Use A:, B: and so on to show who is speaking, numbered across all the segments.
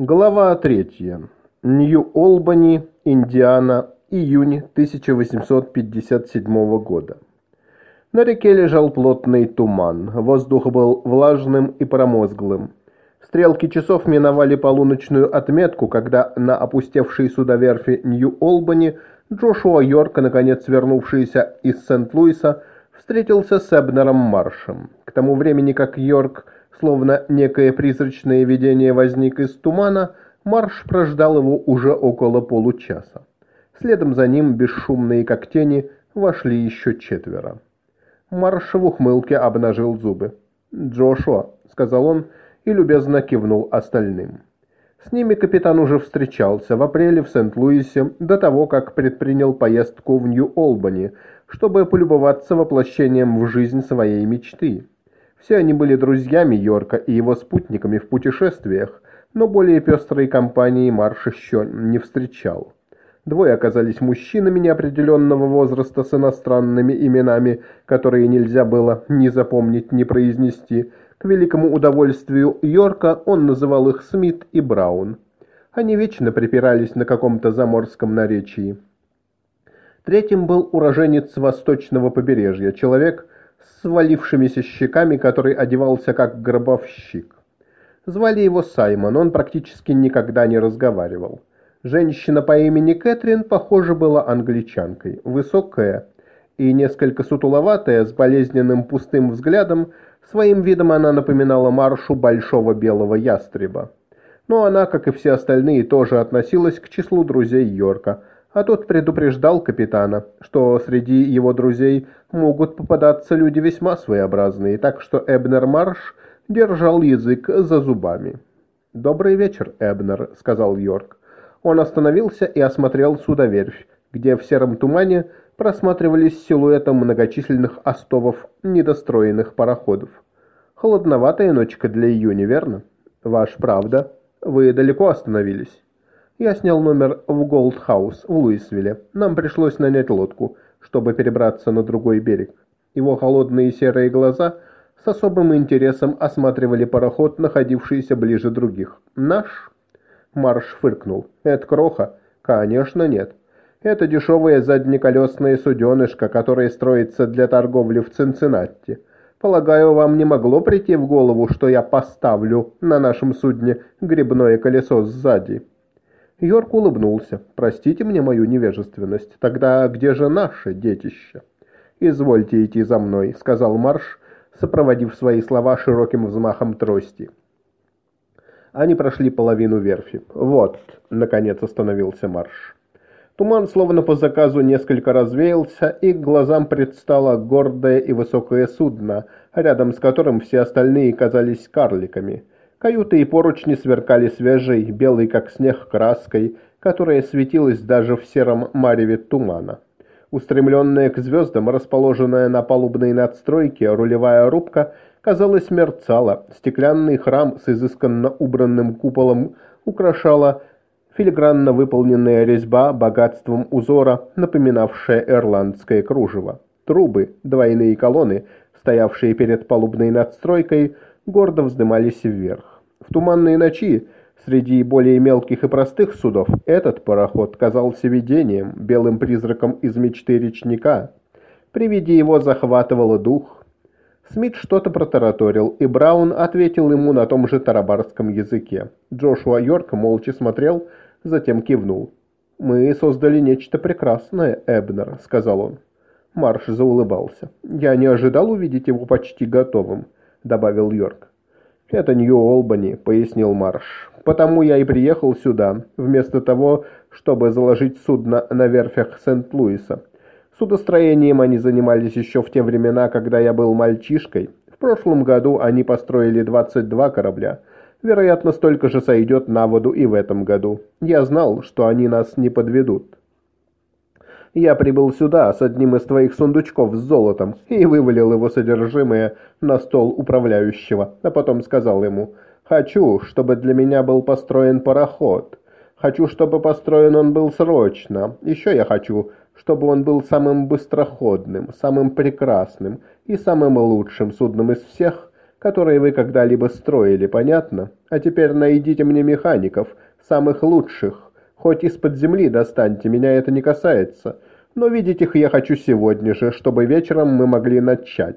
A: Глава третья. Нью-Олбани, Индиана, июнь 1857 года. На реке лежал плотный туман, воздух был влажным и промозглым. Стрелки часов миновали полуночную отметку, когда на опустевшей судоверфи Нью-Олбани Джошуа Йорк, наконец вернувшийся из Сент-Луиса, встретился с Эбнером Маршем. К тому времени, как Йорк Словно некое призрачное видение возник из тумана, марш прождал его уже около получаса. Следом за ним, бесшумные как тени, вошли еще четверо. Марш в ухмылке обнажил зубы. «Джошуа», — сказал он и любезно кивнул остальным. С ними капитан уже встречался в апреле в Сент-Луисе до того, как предпринял поездку в Нью-Олбани, чтобы полюбоваться воплощением в жизнь своей мечты. Все они были друзьями Йорка и его спутниками в путешествиях, но более пестрой компании Марш еще не встречал. Двое оказались мужчинами неопределенного возраста с иностранными именами, которые нельзя было ни запомнить, ни произнести. К великому удовольствию Йорка он называл их Смит и Браун. Они вечно припирались на каком-то заморском наречии. Третьим был уроженец восточного побережья, человек – с свалившимися щеками, который одевался как гробовщик. Звали его Саймон, он практически никогда не разговаривал. Женщина по имени Кэтрин, похоже, была англичанкой. Высокая и несколько сутуловатая, с болезненным пустым взглядом, своим видом она напоминала маршу большого белого ястреба. Но она, как и все остальные, тоже относилась к числу друзей Йорка – а тот предупреждал капитана, что среди его друзей могут попадаться люди весьма своеобразные, так что Эбнер Марш держал язык за зубами. «Добрый вечер, Эбнер», — сказал Йорк. Он остановился и осмотрел судоверфь, где в сером тумане просматривались силуэты многочисленных остовов недостроенных пароходов. «Холодноватая ночка для июня, верно?» «Ваша правда. Вы далеко остановились?» Я снял номер в Голт-хаус в Луисвилле. Нам пришлось нанять лодку, чтобы перебраться на другой берег. Его холодные серые глаза с особым интересом осматривали пароход, находившийся ближе других. «Наш?» Марш фыркнул. «Это кроха?» «Конечно нет. Это дешевое заднеколесное суденышко, которое строится для торговли в Цинциннати. Полагаю, вам не могло прийти в голову, что я поставлю на нашем судне грибное колесо сзади?» Йорк улыбнулся. «Простите мне мою невежественность. Тогда где же наше детище?» «Извольте идти за мной», — сказал Марш, сопроводив свои слова широким взмахом трости. Они прошли половину верфи. «Вот», — наконец остановился Марш. Туман, словно по заказу, несколько развеялся, и к глазам предстало гордое и высокое судно, рядом с которым все остальные казались карликами — Каюты и поручни сверкали свежей, белой как снег краской, которая светилась даже в сером мареве тумана. Устремленная к звездам, расположенная на палубной надстройке, рулевая рубка, казалось, мерцала. Стеклянный храм с изысканно убранным куполом украшала филигранно выполненная резьба богатством узора, напоминавшая ирландское кружево. Трубы, двойные колонны, стоявшие перед палубной надстройкой, гордо вздымались вверх. В туманные ночи, среди более мелких и простых судов, этот пароход казался видением, белым призраком из мечты речника. При виде его захватывало дух. Смит что-то протараторил, и Браун ответил ему на том же тарабарском языке. Джошуа Йорк молча смотрел, затем кивнул. «Мы создали нечто прекрасное, Эбнер», — сказал он. Марш заулыбался. «Я не ожидал увидеть его почти готовым. — добавил Йорк. «Это Нью-Олбани», — пояснил Марш. «Потому я и приехал сюда, вместо того, чтобы заложить судно на верфях Сент-Луиса. Судостроением они занимались еще в те времена, когда я был мальчишкой. В прошлом году они построили 22 корабля. Вероятно, столько же сойдет на воду и в этом году. Я знал, что они нас не подведут. Я прибыл сюда с одним из твоих сундучков с золотом и вывалил его содержимое на стол управляющего, а потом сказал ему, «Хочу, чтобы для меня был построен пароход. Хочу, чтобы построен он был срочно. Еще я хочу, чтобы он был самым быстроходным, самым прекрасным и самым лучшим судном из всех, которые вы когда-либо строили, понятно? А теперь найдите мне механиков, самых лучших. Хоть из-под земли достаньте, меня это не касается. Но видеть их я хочу сегодня же, чтобы вечером мы могли начать.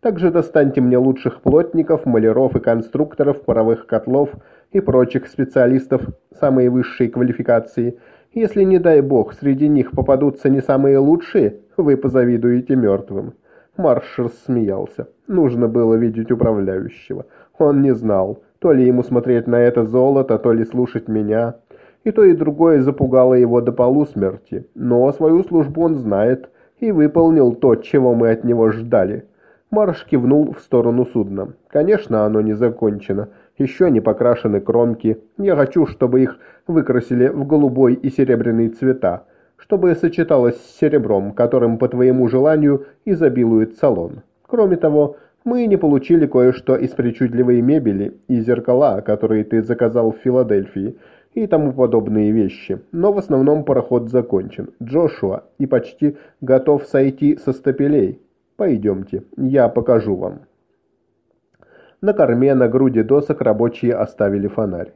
A: Также достаньте мне лучших плотников, маляров и конструкторов паровых котлов и прочих специалистов самой высшей квалификации. Если, не дай бог, среди них попадутся не самые лучшие, вы позавидуете мертвым». Марш рассмеялся. Нужно было видеть управляющего. Он не знал, то ли ему смотреть на это золото, то ли слушать меня. И то, и другое запугало его до полусмерти. Но свою службу он знает и выполнил то, чего мы от него ждали. Марш кивнул в сторону судна. «Конечно, оно не закончено. Еще не покрашены кромки. Я хочу, чтобы их выкрасили в голубой и серебряный цвета, чтобы сочеталось с серебром, которым, по твоему желанию, изобилует салон. Кроме того, мы не получили кое-что из причудливой мебели и зеркала, которые ты заказал в Филадельфии, и тому подобные вещи. Но в основном пароход закончен. Джошуа и почти готов сойти со стапелей. Пойдемте, я покажу вам. На корме на груди досок рабочие оставили фонарь.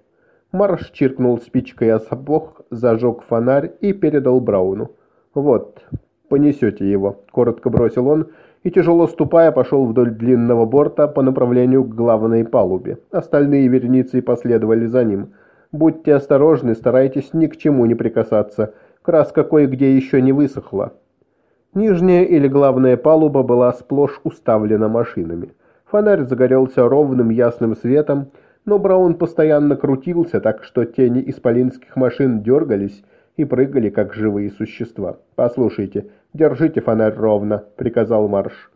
A: Марш чиркнул спичкой о сапог, зажег фонарь и передал Брауну. «Вот, понесете его», — коротко бросил он, и, тяжело ступая, пошел вдоль длинного борта по направлению к главной палубе. Остальные вереницы последовали за ним. «Будьте осторожны, старайтесь ни к чему не прикасаться. Краска кое-где еще не высохла». Нижняя или главная палуба была сплошь уставлена машинами. Фонарь загорелся ровным ясным светом, но Браун постоянно крутился, так что тени исполинских машин дергались и прыгали, как живые существа. «Послушайте, держите фонарь ровно», — приказал Марш.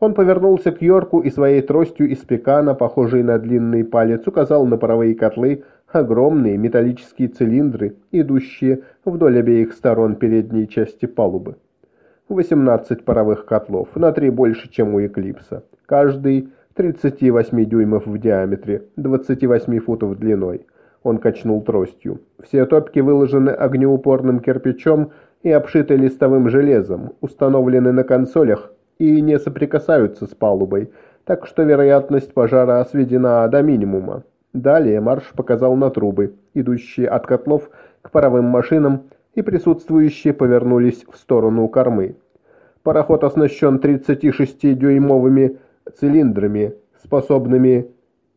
A: Он повернулся к Йорку и своей тростью из пекана, похожей на длинный палец, указал на паровые котлы, огромные металлические цилиндры, идущие вдоль обеих сторон передней части палубы. 18 паровых котлов, на 3 больше, чем у Эклипса. Каждый 38 дюймов в диаметре, 28 футов длиной. Он качнул тростью. Все топки выложены огнеупорным кирпичом и обшиты листовым железом, установлены на консолях и не соприкасаются с палубой, так что вероятность пожара сведена до минимума. Далее марш показал на трубы, идущие от котлов к паровым машинам, и присутствующие повернулись в сторону кормы. Пароход оснащен 36-дюймовыми цилиндрами, способными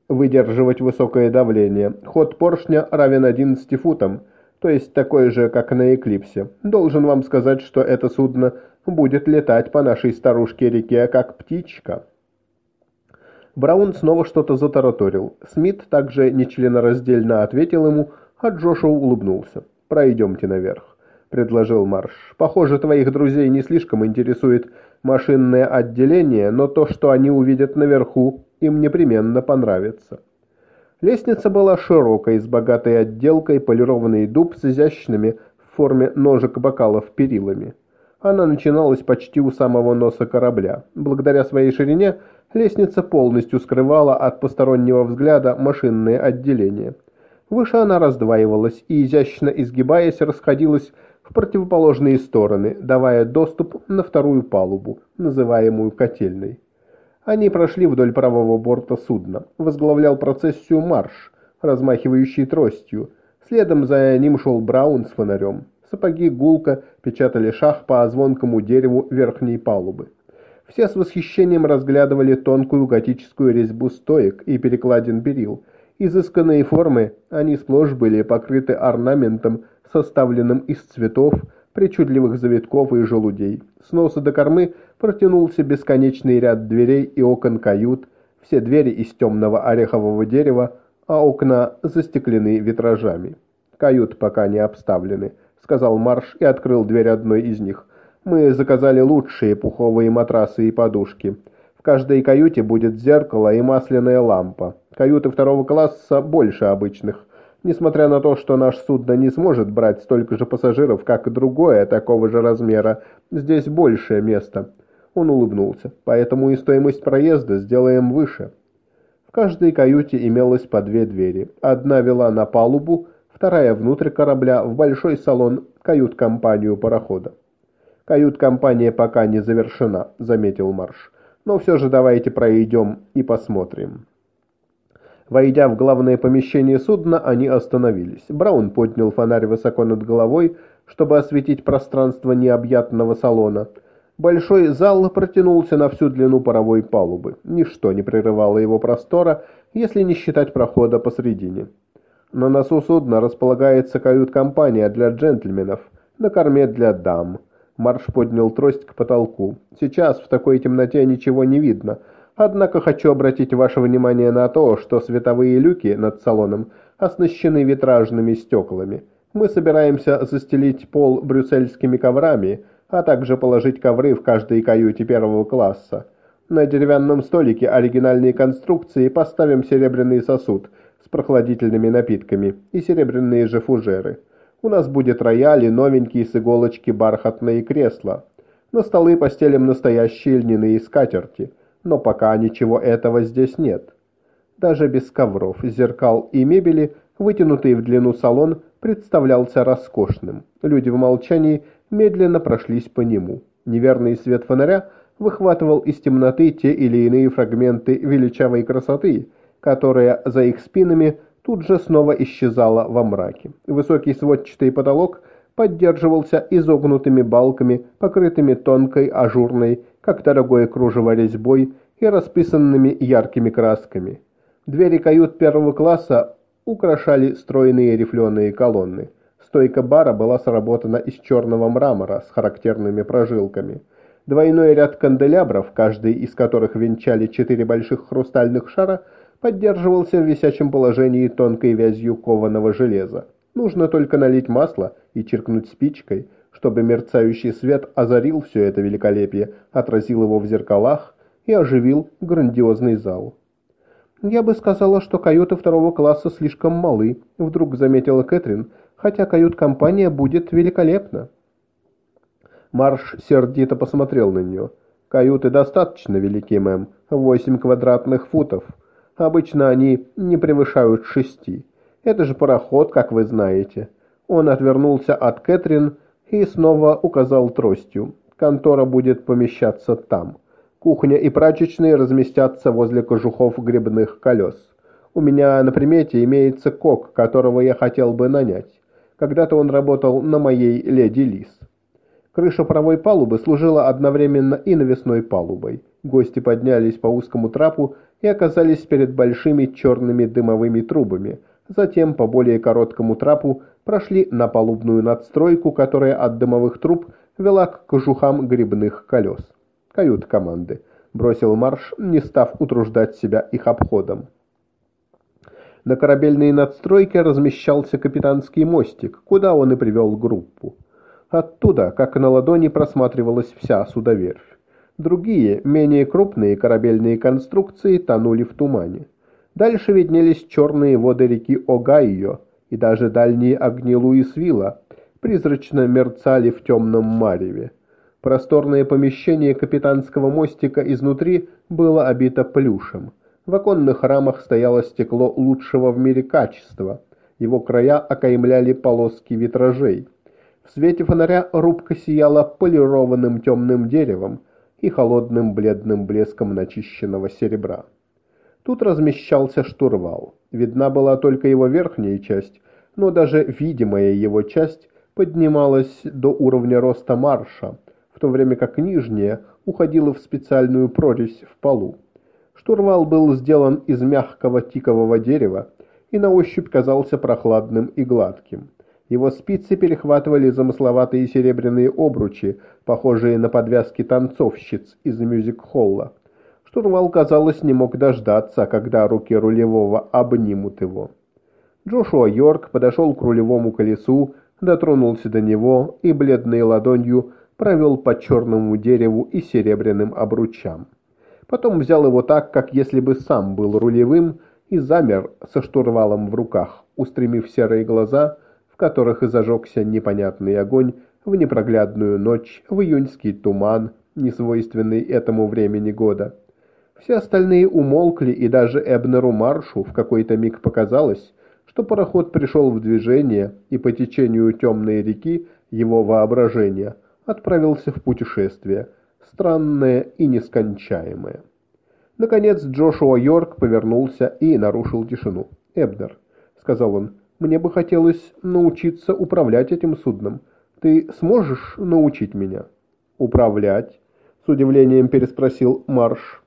A: выдерживать высокое давление. Ход поршня равен 11 футам, то есть такой же, как на Эклипсе. Должен вам сказать, что это судно будет летать по нашей старушке-реке, как птичка. Браун снова что-то затараторил. Смит также нечленораздельно ответил ему, а Джошуа улыбнулся. «Пройдемте наверх» предложил Марш. «Похоже, твоих друзей не слишком интересует машинное отделение, но то, что они увидят наверху, им непременно понравится». Лестница была широкой, с богатой отделкой, полированный дуб с изящными в форме ножек-бокалов перилами. Она начиналась почти у самого носа корабля. Благодаря своей ширине лестница полностью скрывала от постороннего взгляда машинное отделение. Выше она раздваивалась и, изящно изгибаясь, расходилась в противоположные стороны, давая доступ на вторую палубу, называемую котельной. Они прошли вдоль правого борта судна. Возглавлял процессию марш, размахивающий тростью. Следом за ним шел Браун с фонарем. Сапоги гулко печатали шаг по звонкому дереву верхней палубы. Все с восхищением разглядывали тонкую готическую резьбу стоек и перекладин перил. Изысканные формы, они сплошь были покрыты орнаментом составленным из цветов, причудливых завитков и желудей. С носа до кормы протянулся бесконечный ряд дверей и окон кают, все двери из темного орехового дерева, а окна застеклены витражами. «Кают пока не обставлены», — сказал Марш и открыл дверь одной из них. «Мы заказали лучшие пуховые матрасы и подушки. В каждой каюте будет зеркало и масляная лампа. Каюты второго класса больше обычных. Несмотря на то, что наш судно не сможет брать столько же пассажиров, как и другое такого же размера, здесь большее место. Он улыбнулся. Поэтому и стоимость проезда сделаем выше. В каждой каюте имелось по две двери. Одна вела на палубу, вторая внутрь корабля в большой салон кают-компанию парохода. «Кают-компания пока не завершена», — заметил Марш. Но все же давайте пройдем и посмотрим». Войдя в главное помещение судна, они остановились. Браун поднял фонарь высоко над головой, чтобы осветить пространство необъятного салона. Большой зал протянулся на всю длину паровой палубы. Ничто не прерывало его простора, если не считать прохода посредине. На носу судна располагается кают-компания для джентльменов, на корме для дам. Марш поднял трость к потолку. Сейчас в такой темноте ничего не видно — Однако хочу обратить ваше внимание на то, что световые люки над салоном оснащены витражными стеклами. Мы собираемся застелить пол брюссельскими коврами, а также положить ковры в каждой каюте первого класса. На деревянном столике оригинальной конструкции поставим серебряный сосуд с прохладительными напитками и серебряные же фужеры. У нас будет рояль и новенькие с иголочки бархатные кресла. На столы постелим настоящие льняные скатерти – но пока ничего этого здесь нет. Даже без ковров, зеркал и мебели, вытянутый в длину салон представлялся роскошным. Люди в молчании медленно прошлись по нему. Неверный свет фонаря выхватывал из темноты те или иные фрагменты величавой красоты, которая за их спинами тут же снова исчезала во мраке. Высокий сводчатый потолок поддерживался изогнутыми балками, покрытыми тонкой ажурной как дорогое кружево резьбой и расписанными яркими красками. Двери кают первого класса украшали стройные рифленые колонны. Стойка бара была сработана из черного мрамора с характерными прожилками. Двойной ряд канделябров, каждый из которых венчали четыре больших хрустальных шара, поддерживался в висячем положении тонкой вязью кованого железа. Нужно только налить масло и черкнуть спичкой, чтобы мерцающий свет озарил все это великолепие, отразил его в зеркалах и оживил грандиозный зал. «Я бы сказала, что каюты второго класса слишком малы», — вдруг заметила Кэтрин, «хотя кают-компания будет великолепна». Марш сердито посмотрел на нее. «Каюты достаточно велики, мэм, восемь квадратных футов. Обычно они не превышают шести. Это же пароход, как вы знаете». Он отвернулся от Кэтрин и снова указал тростью. Контора будет помещаться там. Кухня и прачечные разместятся возле кожухов грибных колес. У меня на примете имеется кок, которого я хотел бы нанять. Когда-то он работал на моей леди Лис. Крыша правой палубы служила одновременно и навесной палубой. Гости поднялись по узкому трапу и оказались перед большими черными дымовыми трубами. Затем по более короткому трапу прошли на палубную надстройку, которая от дымовых труб вела к кожухам грибных колес. Кают команды. Бросил марш, не став утруждать себя их обходом. На корабельной надстройке размещался капитанский мостик, куда он и привел группу. Оттуда, как на ладони, просматривалась вся судоверфь. Другие, менее крупные корабельные конструкции тонули в тумане. Дальше виднелись черные воды реки Огайо, и даже дальние огни Луисвилла призрачно мерцали в темном мареве. Просторное помещение капитанского мостика изнутри было обито плюшем. В оконных рамах стояло стекло лучшего в мире качества. Его края окаймляли полоски витражей. В свете фонаря рубка сияла полированным темным деревом и холодным бледным блеском начищенного серебра. Тут размещался штурвал. Видна была только его верхняя часть, но даже видимая его часть поднималась до уровня роста марша, в то время как нижняя уходила в специальную прорезь в полу. Штурвал был сделан из мягкого тикового дерева и на ощупь казался прохладным и гладким. Его спицы перехватывали замысловатые серебряные обручи, похожие на подвязки танцовщиц из мюзик-холла. Штурвал, казалось, не мог дождаться, когда руки рулевого обнимут его. Джошуа Йорк подошел к рулевому колесу, дотронулся до него и бледной ладонью провел по черному дереву и серебряным обручам. Потом взял его так, как если бы сам был рулевым, и замер со штурвалом в руках, устремив серые глаза, в которых и зажегся непонятный огонь в непроглядную ночь, в июньский туман, несвойственный этому времени года. Все остальные умолкли, и даже Эбнеру Маршу в какой-то миг показалось, что пароход пришел в движение, и по течению темной реки его воображения отправился в путешествие, странное и нескончаемое. Наконец Джошуа Йорк повернулся и нарушил тишину. «Эбнер», — сказал он, — «мне бы хотелось научиться управлять этим судном. Ты сможешь научить меня?» «Управлять?» — с удивлением переспросил Марш.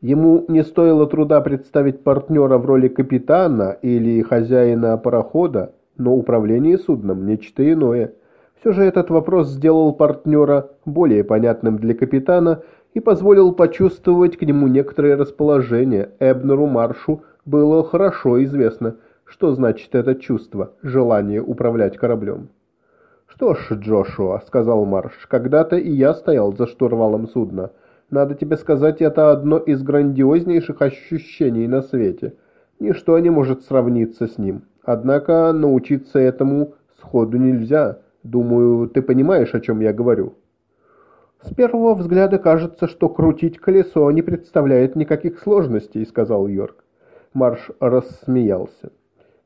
A: Ему не стоило труда представить партнера в роли капитана или хозяина парохода, но управление судном – нечто иное. Все же этот вопрос сделал партнера более понятным для капитана и позволил почувствовать к нему некоторое расположение. Эбнеру Маршу было хорошо известно, что значит это чувство, желание управлять кораблем. «Что ж, Джошуа», — сказал Марш, — «когда-то и я стоял за штурвалом судна». Надо тебе сказать, это одно из грандиознейших ощущений на свете. Ничто не может сравниться с ним. Однако научиться этому сходу нельзя. Думаю, ты понимаешь, о чем я говорю. С первого взгляда кажется, что крутить колесо не представляет никаких сложностей, сказал Йорк. Марш рассмеялся.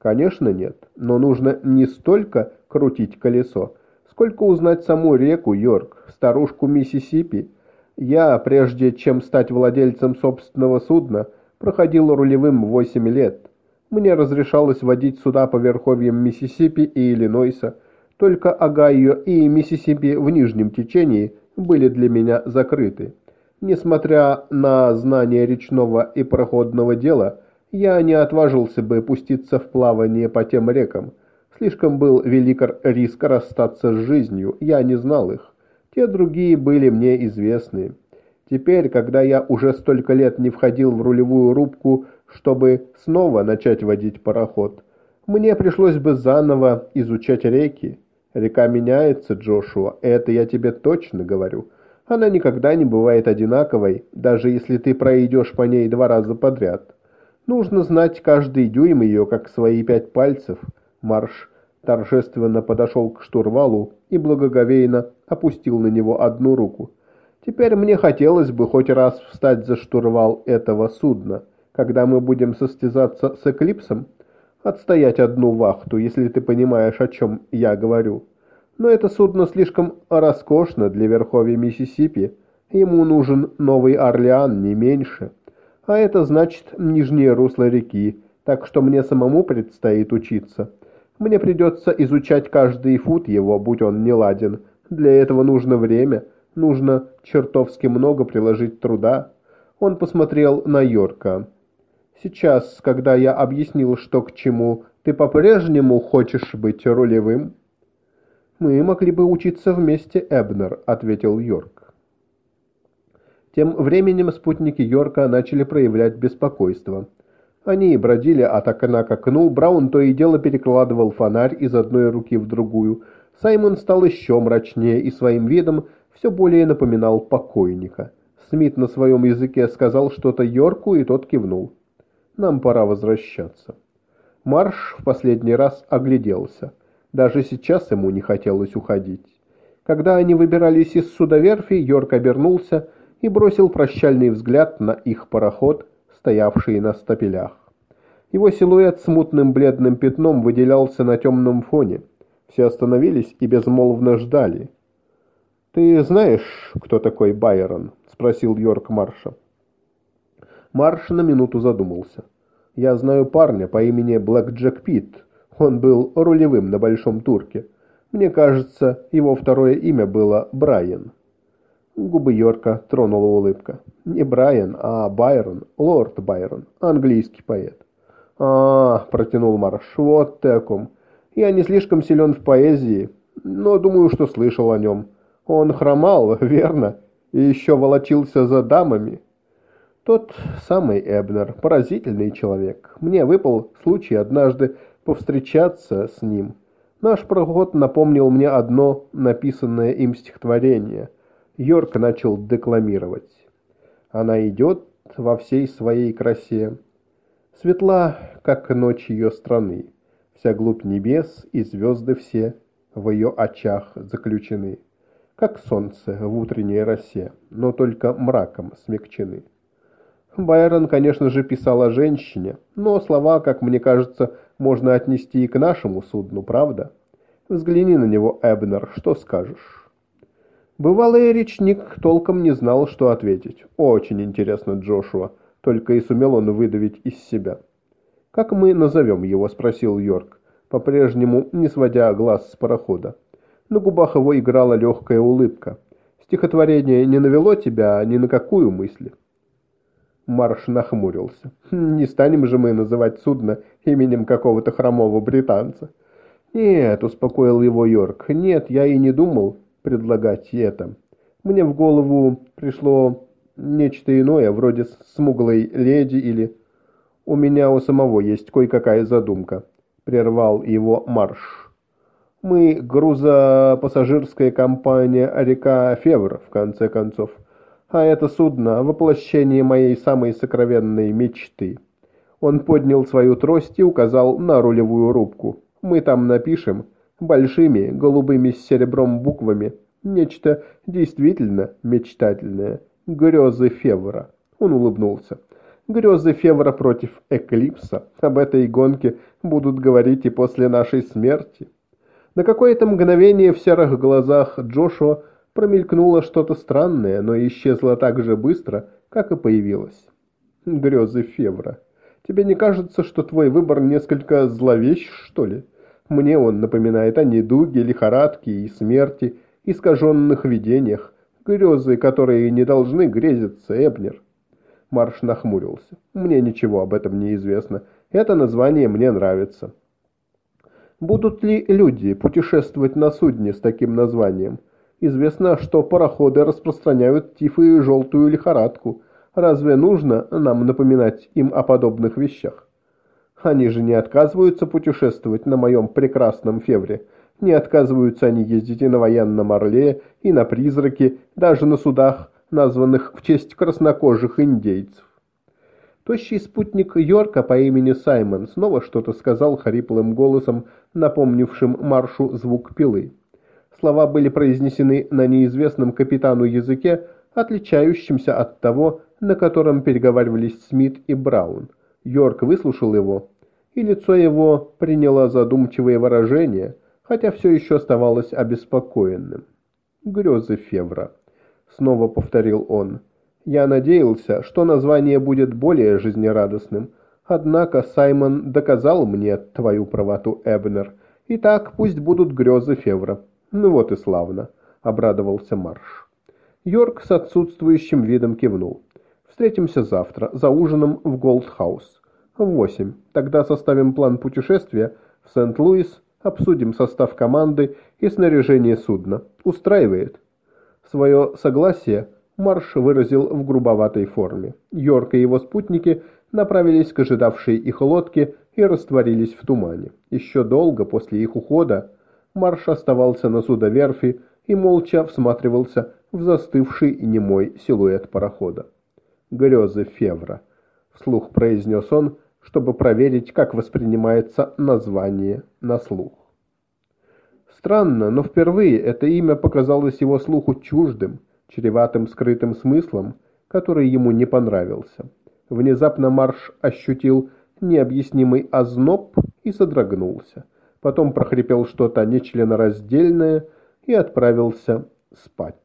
A: Конечно, нет, но нужно не столько крутить колесо, сколько узнать саму реку Йорк, старушку Миссисипи, я, прежде чем стать владельцем собственного судна, проходил рулевым 8 лет. Мне разрешалось водить суда по верховьям Миссисипи и Иллинойса. Только Огайо и Миссисипи в нижнем течении были для меня закрыты. Несмотря на знание речного и проходного дела, я не отважился бы пуститься в плавание по тем рекам. Слишком был велик риск расстаться с жизнью, я не знал их. Те другие были мне известны. Теперь, когда я уже столько лет не входил в рулевую рубку, чтобы снова начать водить пароход, мне пришлось бы заново изучать реки. Река меняется, Джошуа, это я тебе точно говорю. Она никогда не бывает одинаковой, даже если ты пройдешь по ней два раза подряд. Нужно знать каждый дюйм ее, как свои пять пальцев. Марш торжественно подошел к штурвалу и благоговейно опустил на него одну руку. «Теперь мне хотелось бы хоть раз встать за штурвал этого судна, когда мы будем состязаться с Эклипсом, отстоять одну вахту, если ты понимаешь, о чем я говорю. Но это судно слишком роскошно для верховья Миссисипи, ему нужен Новый Орлеан, не меньше. А это значит нижнее русло реки, так что мне самому предстоит учиться». Мне придется изучать каждый фут его, будь он не ладен. Для этого нужно время, нужно чертовски много приложить труда. Он посмотрел на Йорка. «Сейчас, когда я объяснил, что к чему, ты по-прежнему хочешь быть рулевым?» «Мы могли бы учиться вместе, Эбнер», — ответил Йорк. Тем временем спутники Йорка начали проявлять беспокойство. Они бродили от окна к окну, Браун то и дело перекладывал фонарь из одной руки в другую. Саймон стал еще мрачнее и своим видом все более напоминал покойника. Смит на своем языке сказал что-то Йорку, и тот кивнул. «Нам пора возвращаться». Марш в последний раз огляделся. Даже сейчас ему не хотелось уходить. Когда они выбирались из судоверфи, Йорк обернулся и бросил прощальный взгляд на их пароход – стоявшие на стапелях. Его силуэт смутным бледным пятном выделялся на темном фоне. Все остановились и безмолвно ждали. «Ты знаешь, кто такой Байрон?» — спросил Йорк Марша. Марш на минуту задумался. «Я знаю парня по имени Блэк Джек Питт. Он был рулевым на Большом Турке. Мне кажется, его второе имя было Брайан». Губы Йорка тронула улыбка. Не Брайан, а Байрон, лорд Байрон, английский поэт. а, протянул Марш, вот ты о ком. Я не слишком силен в поэзии, но думаю, что слышал о нем. Он хромал, верно, и еще волочился за дамами. Тот самый Эбнер, поразительный человек. Мне выпал случай однажды повстречаться с ним. Наш проход напомнил мне одно написанное им стихотворение – Йорк начал декламировать. Она идет во всей своей красе. Светла, как ночь ее страны. Вся глубь небес и звезды все в ее очах заключены. Как солнце в утренней росе, но только мраком смягчены. Байрон, конечно же, писал о женщине, но слова, как мне кажется, можно отнести и к нашему судну, правда? Взгляни на него, Эбнер, что скажешь? Бывалый речник толком не знал, что ответить. «Очень интересно, Джошуа», — только и сумел он выдавить из себя. «Как мы назовем его?» — спросил Йорк, по-прежнему не сводя глаз с парохода. На губах его играла легкая улыбка. «Стихотворение не навело тебя ни на какую мысль?» Марш нахмурился. «Не станем же мы называть судно именем какого-то хромого британца?» «Нет», — успокоил его Йорк, — «нет, я и не думал предлагать это. Мне в голову пришло нечто иное, вроде смуглой леди или... У меня у самого есть кое-какая задумка», — прервал его Марш. «Мы грузопассажирская компания «Река Февр», в конце концов. А это судно — воплощение моей самой сокровенной мечты». Он поднял свою трость и указал на рулевую рубку. «Мы там напишем большими голубыми с серебром буквами нечто действительно мечтательное. Грезы Февра». Он улыбнулся. Грезы Февра против Эклипса. Об этой гонке будут говорить и после нашей смерти. На какое-то мгновение в серых глазах Джошуа Промелькнуло что-то странное, но исчезло так же быстро, как и появилось. Грезы Февра. Тебе не кажется, что твой выбор несколько зловещ, что ли? Мне он напоминает о недуге, лихорадке и смерти, искаженных видениях, грезы, которые не должны грезиться, Эбнер. Марш нахмурился. Мне ничего об этом не известно. Это название мне нравится. Будут ли люди путешествовать на судне с таким названием? Известно, что пароходы распространяют тиф и желтую лихорадку. Разве нужно нам напоминать им о подобных вещах? Они же не отказываются путешествовать на моем прекрасном февре. Не отказываются они ездить и на военном орле, и на призраке, даже на судах, названных в честь краснокожих индейцев. Тощий спутник Йорка по имени Саймон снова что-то сказал хриплым голосом, напомнившим маршу звук пилы. Слова были произнесены на неизвестном капитану языке, отличающемся от того, на котором переговаривались Смит и Браун. Йорк выслушал его, и лицо его приняло задумчивое выражение, хотя все еще оставалось обеспокоенным. «Грезы Февра», — снова повторил он. «Я надеялся, что название будет более жизнерадостным, однако Саймон доказал мне твою правоту, Эбнер. Итак, пусть будут грезы Февра». «Ну вот и славно», — обрадовался Марш. Йорк с отсутствующим видом кивнул. «Встретимся завтра, за ужином в Голт-хаус. Восемь. Тогда составим план путешествия в Сент-Луис, обсудим состав команды и снаряжение судна. Устраивает?» Свое согласие Марш выразил в грубоватой форме. Йорк и его спутники направились к ожидавшей их лодке и растворились в тумане. Еще долго после их ухода Марш оставался на судоверфи и молча всматривался в застывший немой силуэт парохода. «Грезы Февра», — вслух произнес он, чтобы проверить, как воспринимается название на слух. Странно, но впервые это имя показалось его слуху чуждым, чреватым скрытым смыслом, который ему не понравился. Внезапно Марш ощутил необъяснимый озноб и содрогнулся потом прохрипел что-то нечленораздельное и отправился спать.